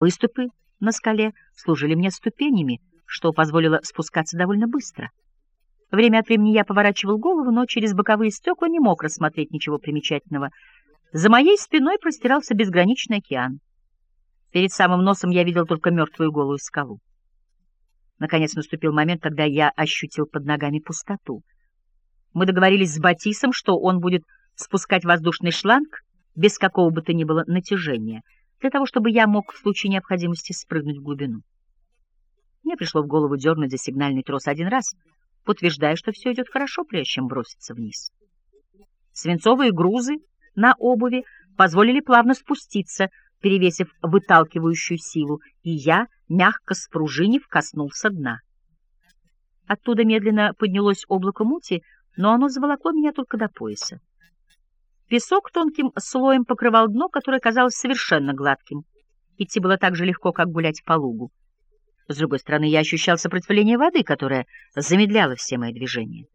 Выступы на скале служили мне ступенями, что позволило спускаться довольно быстро. Время от времени я поворачивал голову, но через боковые стекла не мог рассмотреть ничего примечательного. За моей спиной простирался безграничный океан. Перед самым носом я видел только мертвую голую скалу. Наконец наступил момент, когда я ощутил под ногами пустоту. Мы договорились с Батисом, что он будет спускать воздушный шланг без какого бы то ни было натяжения, для того, чтобы я мог в случае необходимости спрыгнуть в глубину. Мне пришло в голову дернуть за сигнальный трос один раз, подтверждая, что все идет хорошо, прежде чем броситься вниз. Свинцовые грузы на обуви позволили плавно спуститься, перевесив выталкивающую силу, и я, мягко спружинив, коснулся дна. Оттуда медленно поднялось облако мути, но оно заволокло меня только до пояса. Песок тонким слоем покрывал дно, которое казалось совершенно гладким. Идти было так же легко, как гулять по лугу. С другой стороны, я ощущал сопротивление воды, которая замедляла все мои движения.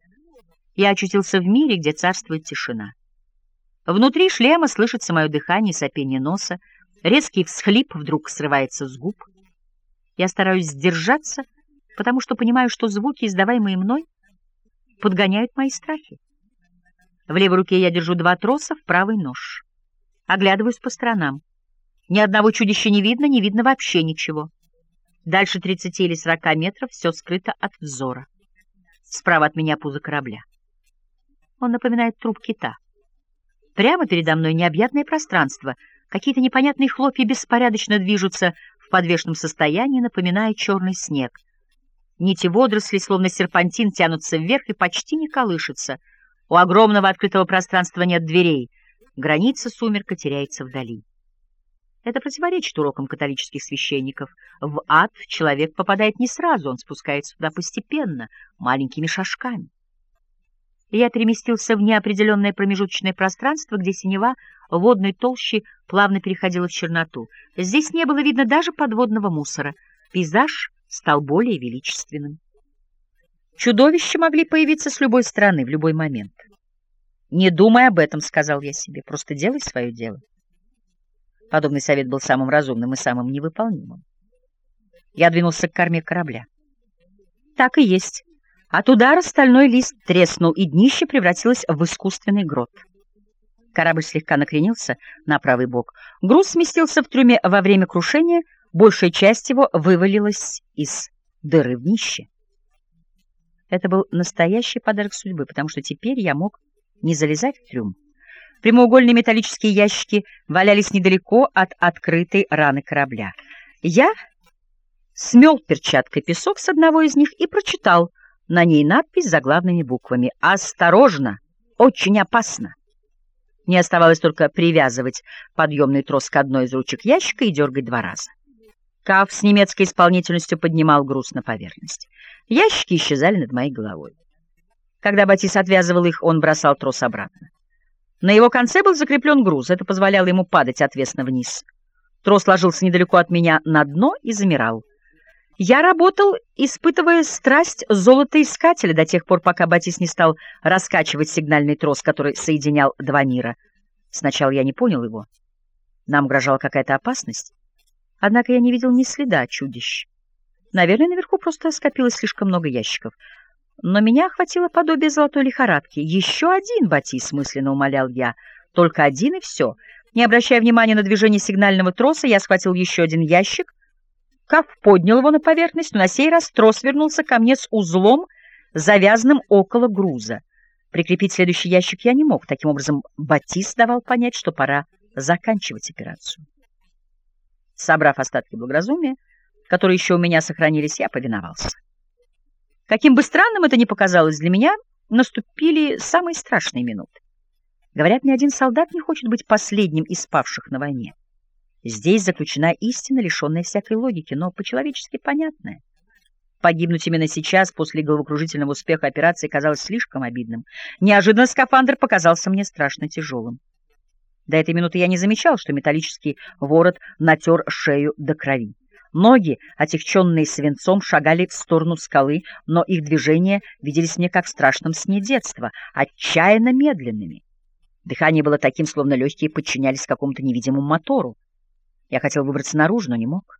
Я очутился в мире, где царствует тишина. Внутри шлема слышится мое дыхание и сопение носа, резкий всхлип вдруг срывается с губ. Я стараюсь сдержаться, потому что понимаю, что звуки, издаваемые мной, подгоняют мои страхи. В левой руке я держу два троса, в правый нож. Оглядываюсь по сторонам. Ни одного чудища не видно, не видно вообще ничего. Дальше 30 или 40 метров все скрыто от взора. Справа от меня пузо корабля. Он напоминает труп кита. Прямо передо мной необъятное пространство. Какие-то непонятные хлопья беспорядочно движутся в подвешенном состоянии, напоминая черный снег. Нити водорослей, словно серпантин, тянутся вверх и почти не колышутся. У огромного открытого пространства нет дверей. Граница сумерка теряется вдали. Это противоречит урокам католических священников. В ад человек попадает не сразу, он спускается туда постепенно, маленькими шажками. Я переместился в неопределенное промежуточное пространство, где синева водной толщи плавно переходила в черноту. Здесь не было видно даже подводного мусора. Пейзаж стал более величественным. Чудовища могли появиться с любой стороны в любой момент. «Не думай об этом», — сказал я себе, — «просто делай свое дело». Подобный совет был самым разумным и самым невыполнимым. Я двинулся к корме корабля. Так и есть. От удара стальной лист треснул, и днище превратилось в искусственный грот. Корабль слегка накренился на правый бок. Груз сместился в трюме во время крушения, большая часть его вывалилась из дыры в днище. Это был настоящий подарок судьбы, потому что теперь я мог не залезать в трюм, Прямоугольные металлические ящики валялись недалеко от открытой раны корабля. Я смел перчаткой песок с одного из них и прочитал на ней надпись заглавными буквами «Осторожно! Очень опасно!». Мне оставалось только привязывать подъемный трос к одной из ручек ящика и дергать два раза. Каф с немецкой исполнительностью поднимал груз на поверхность. Ящики исчезали над моей головой. Когда Батис отвязывал их, он бросал трос обратно. На его конце был закреплен груз, это позволяло ему падать отвесно вниз. Трос ложился недалеко от меня на дно и замирал. Я работал, испытывая страсть золотоискателя до тех пор, пока Батис не стал раскачивать сигнальный трос, который соединял два мира. Сначала я не понял его. Нам угрожала какая-то опасность. Однако я не видел ни следа чудищ. Наверное, наверху просто скопилось слишком много ящиков. Но меня охватило подобие золотой лихорадки. «Еще один, Батис!» — мысленно умолял я. «Только один и все». Не обращая внимания на движение сигнального троса, я схватил еще один ящик. Каф поднял его на поверхность, но на сей раз трос вернулся ко мне с узлом, завязанным около груза. Прикрепить следующий ящик я не мог. Таким образом, Батис давал понять, что пора заканчивать операцию. Собрав остатки благоразумия, которые еще у меня сохранились, я повиновался. Каким бы странным это ни показалось для меня, наступили самые страшные минуты. Говорят, ни один солдат не хочет быть последним из павших на войне. Здесь заключена истина, лишенная всякой логики, но по-человечески понятная. Погибнуть именно сейчас, после головокружительного успеха операции, казалось слишком обидным. Неожиданно скафандр показался мне страшно тяжелым. До этой минуты я не замечал, что металлический ворот натер шею до крови. Ноги, отягченные свинцом, шагали в сторону скалы, но их движения виделись мне как в страшном сне детства, отчаянно медленными. Дыхание было таким, словно легкие подчинялись какому-то невидимому мотору. Я хотел выбраться наружу, но не мог.